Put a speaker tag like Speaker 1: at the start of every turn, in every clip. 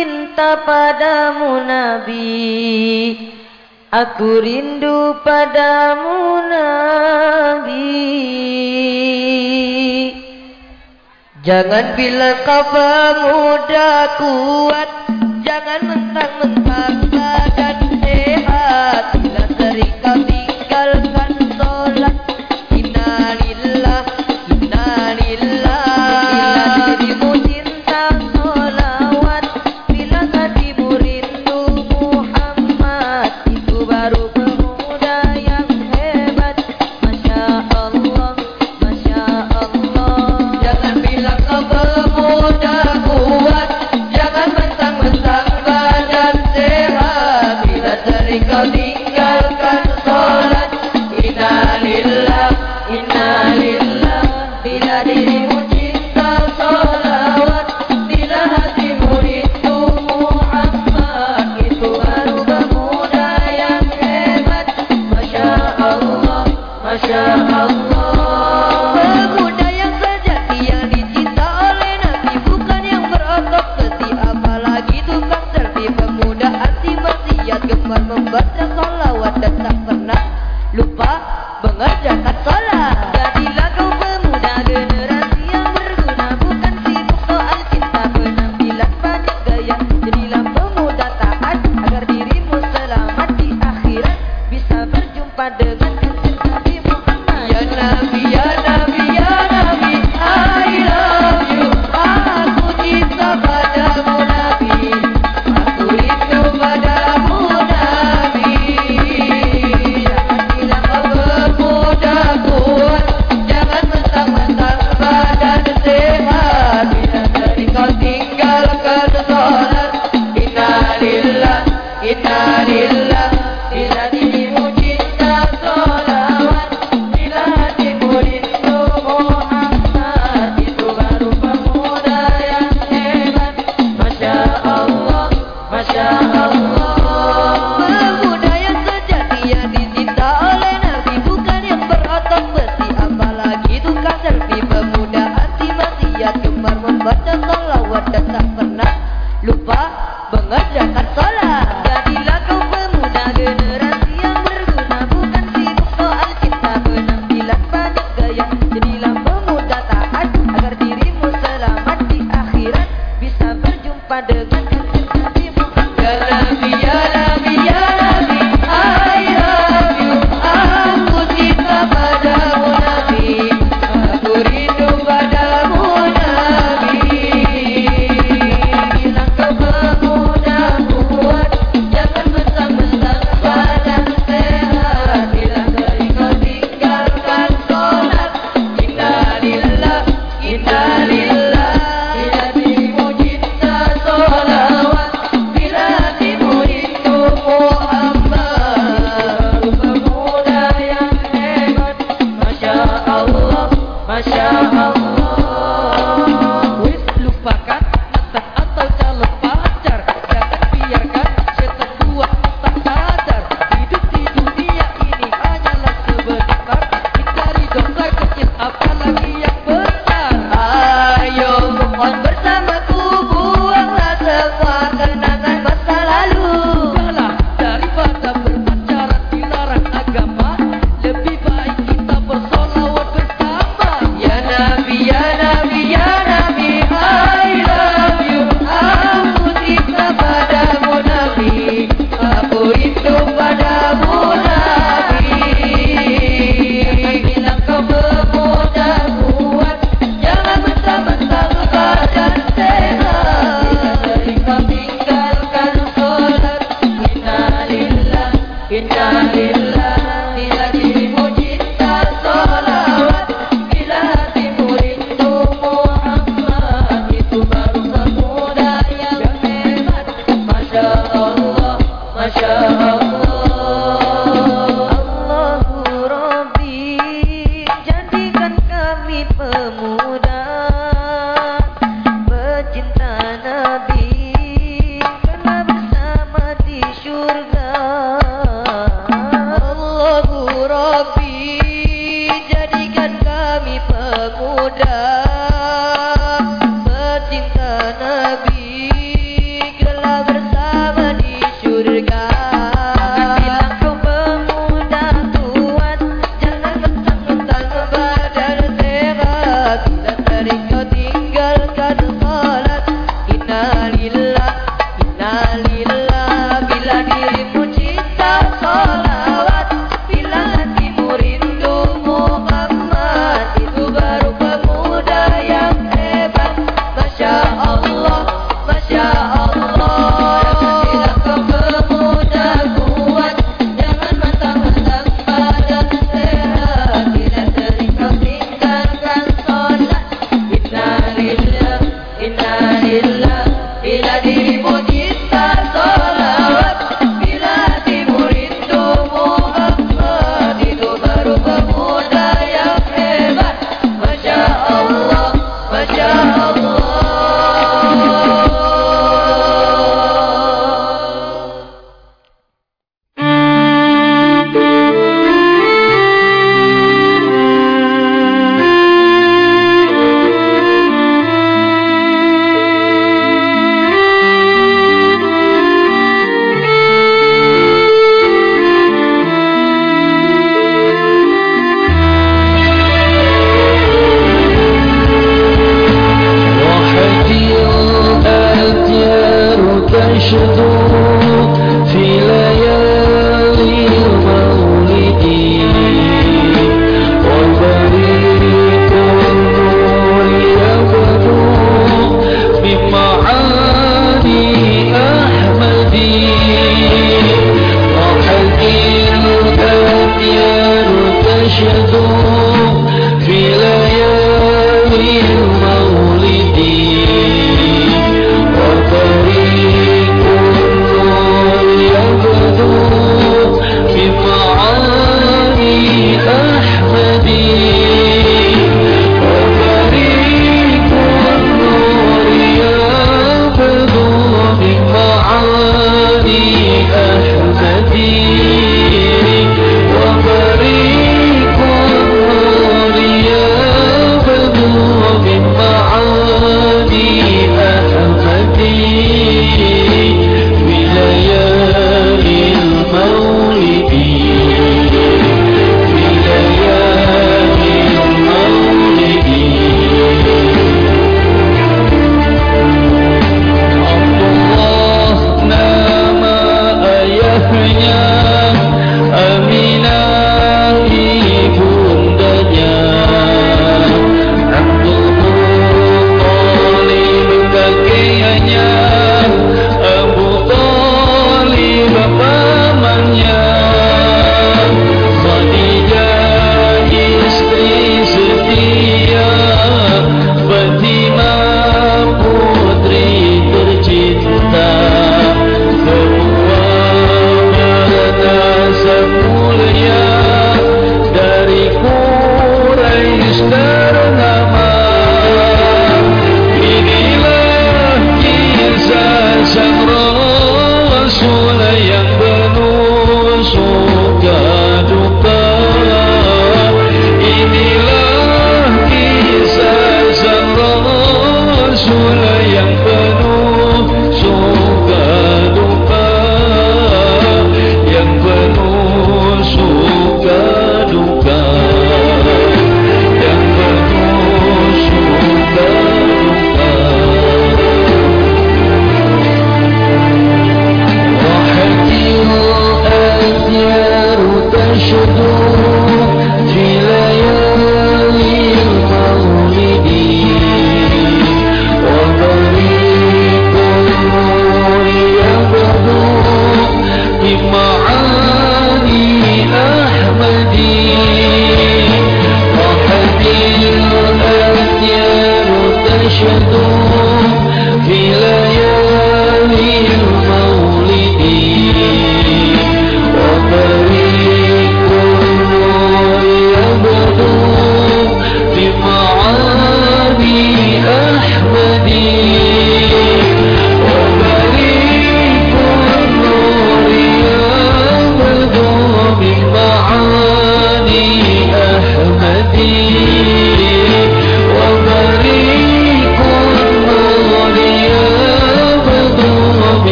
Speaker 1: cinta padamu Nabi. Aku rindu padamu Nabi. Jangan bila kau pemuda kuat. Jangan mentang-mentang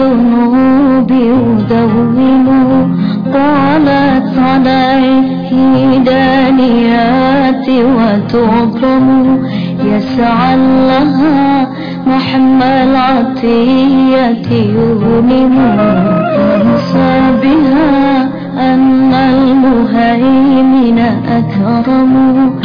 Speaker 1: الذنوب
Speaker 2: أدون طالت عليه دانيات وتكرم يسعى لها محمى العطية يغنم فانسى بها أن المهيمن أكرم.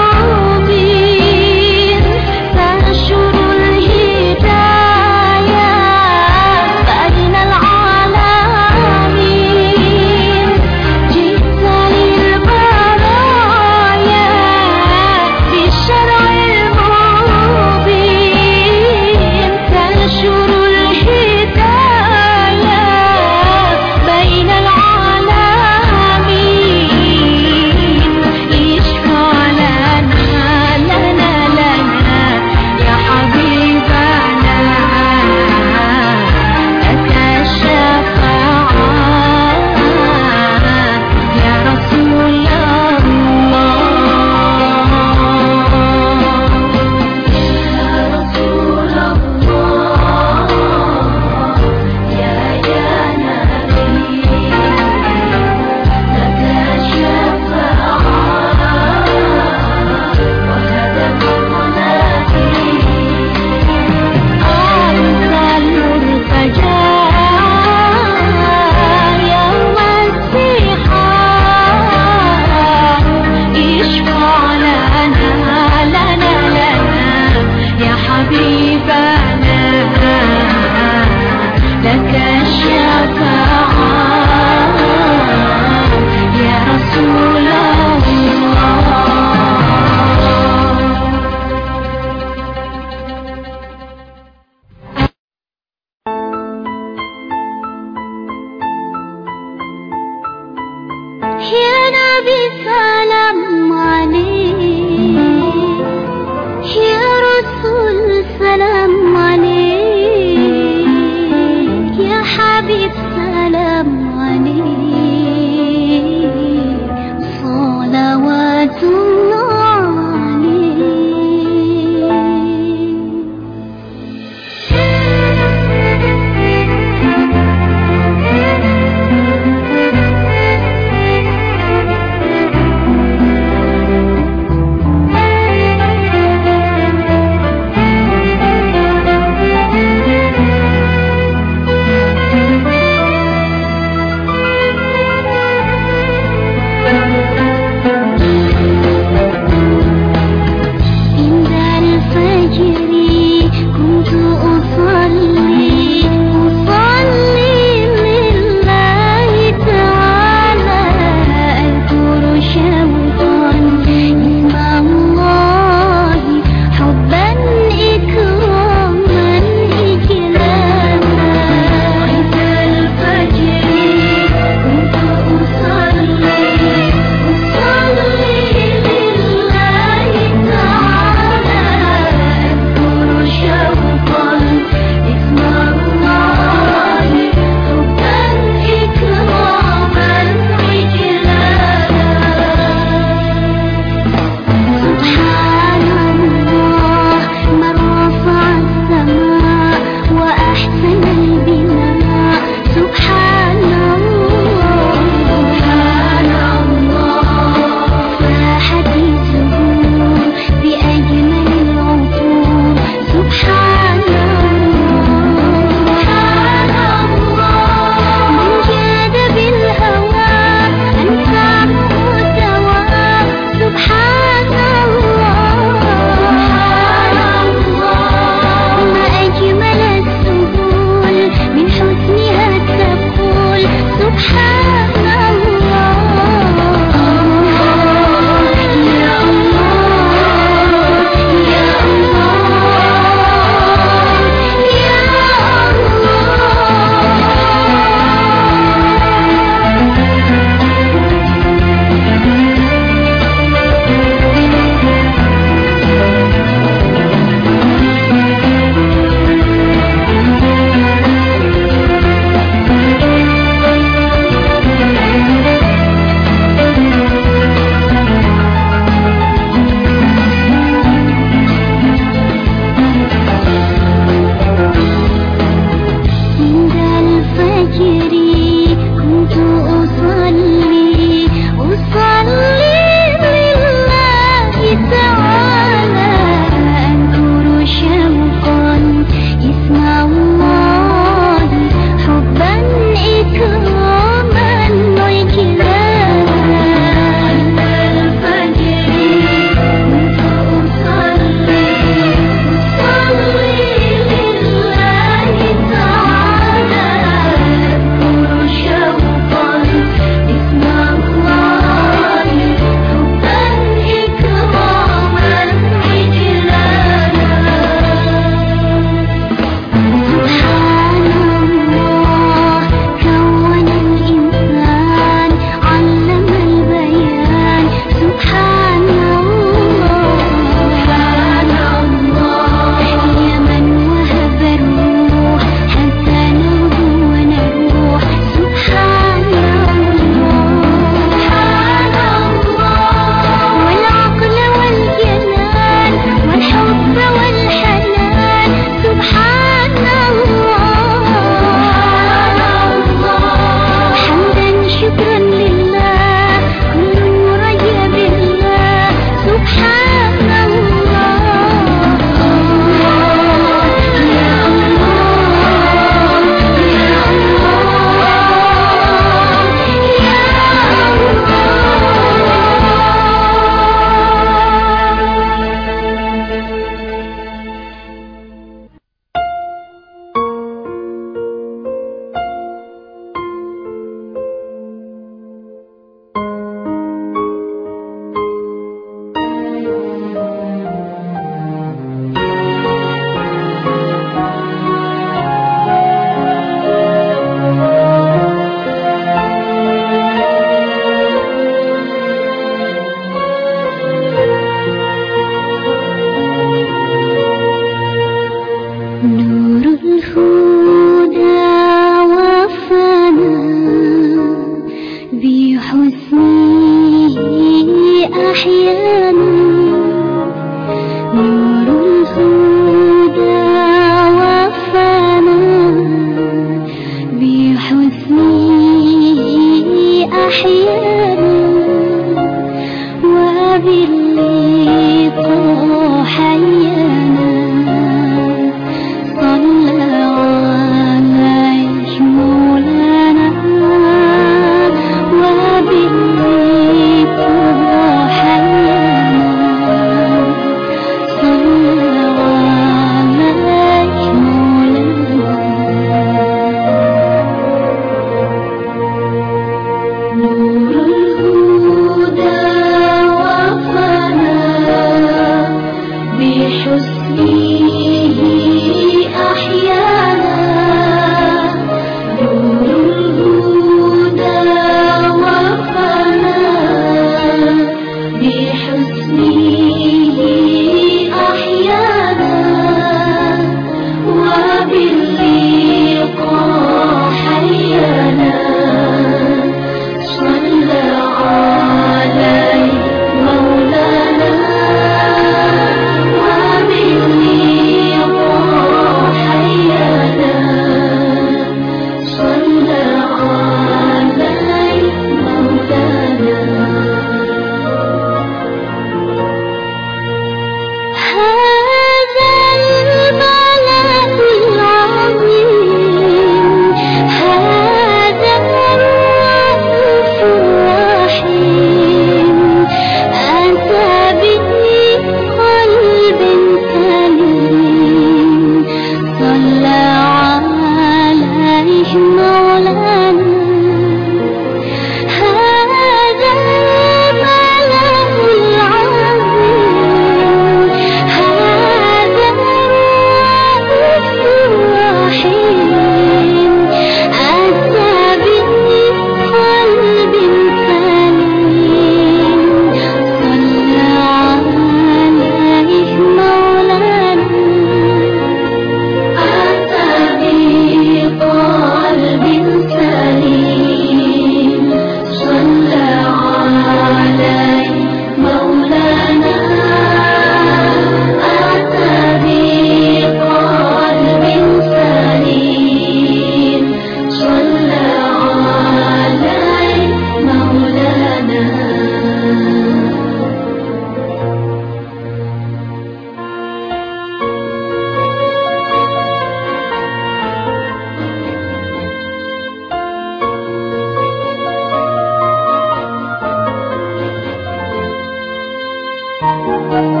Speaker 2: Thank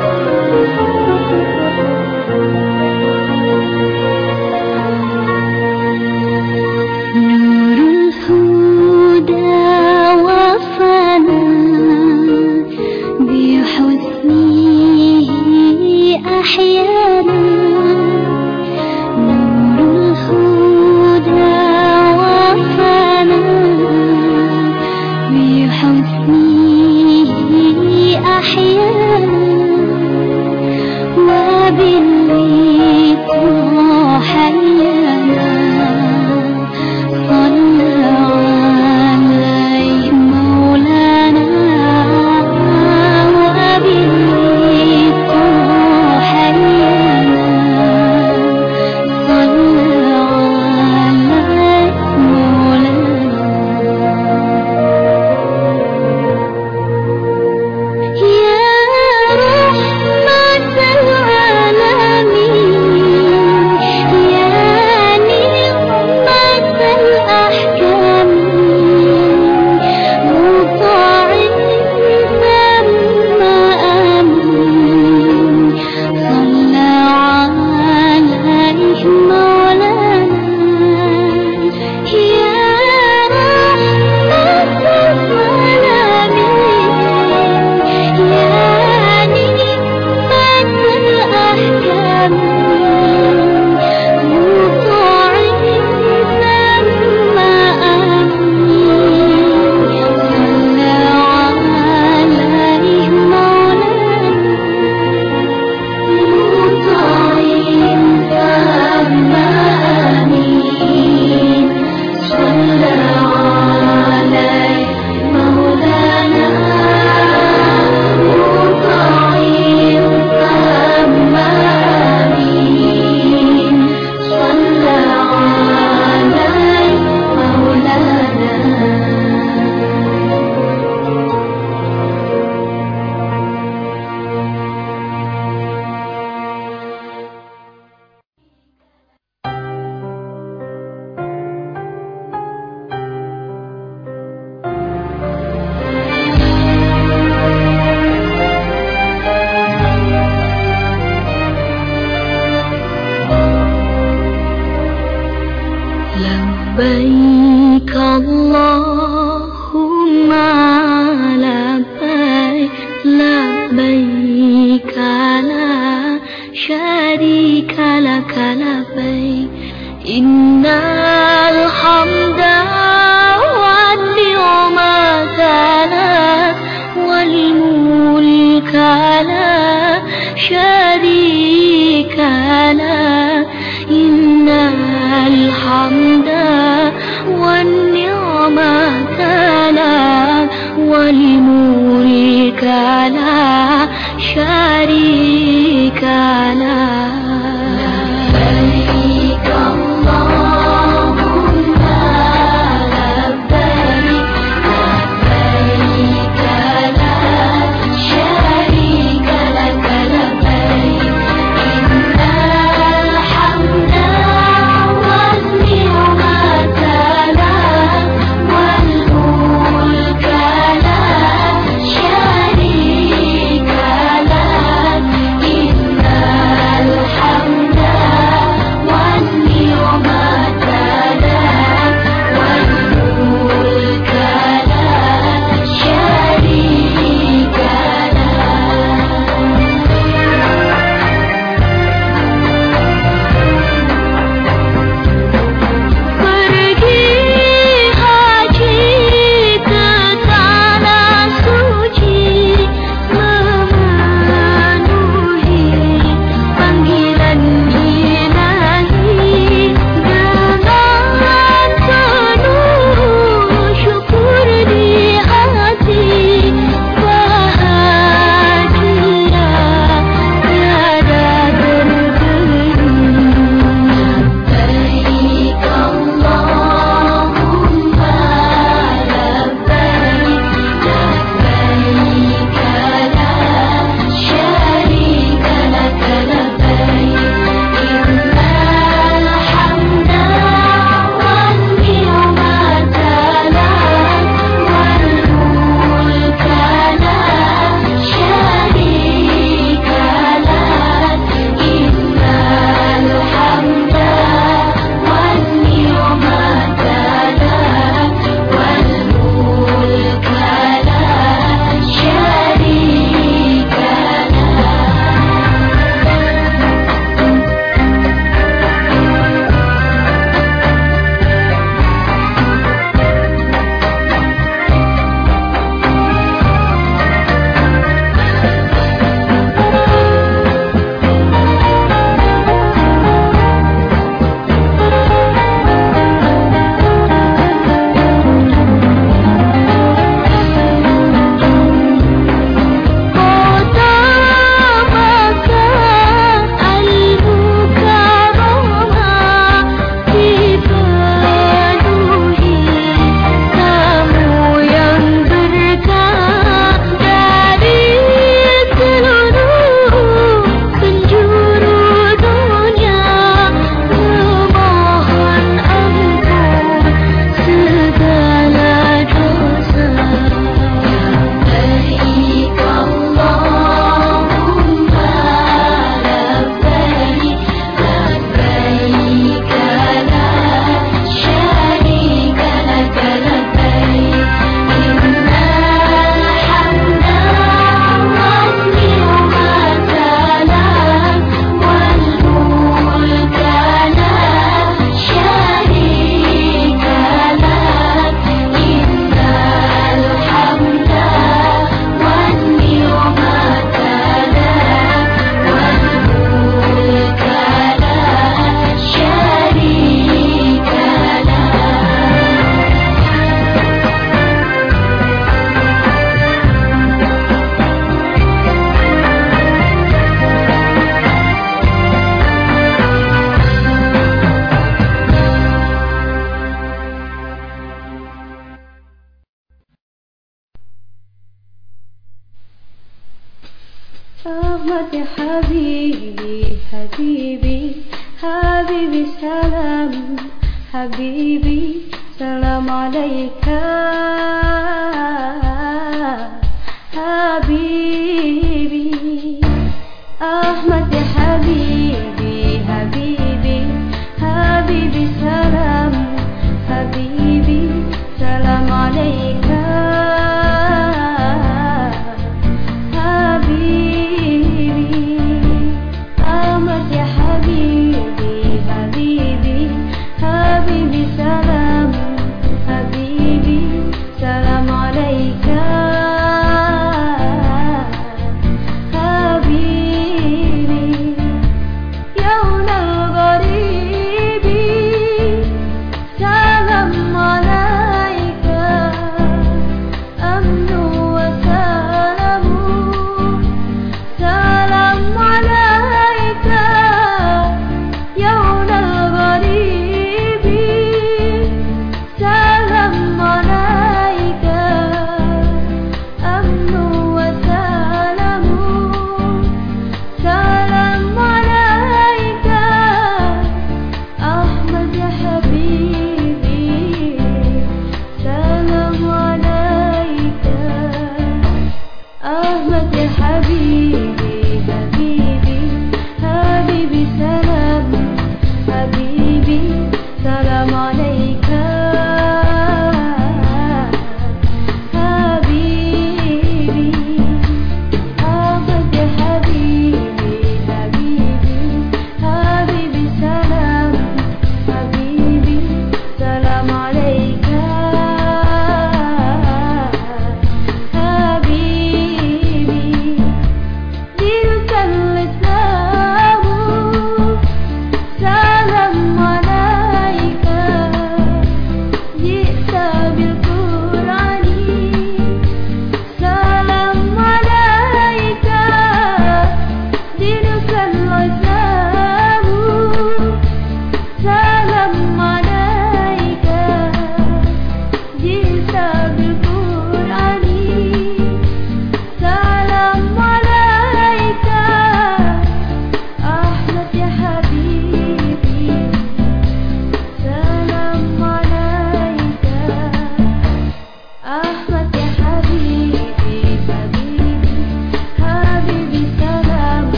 Speaker 2: you. صلوات حبيبي حبيبي حبيبي سلام حبيبي سلام عليك. حبيبي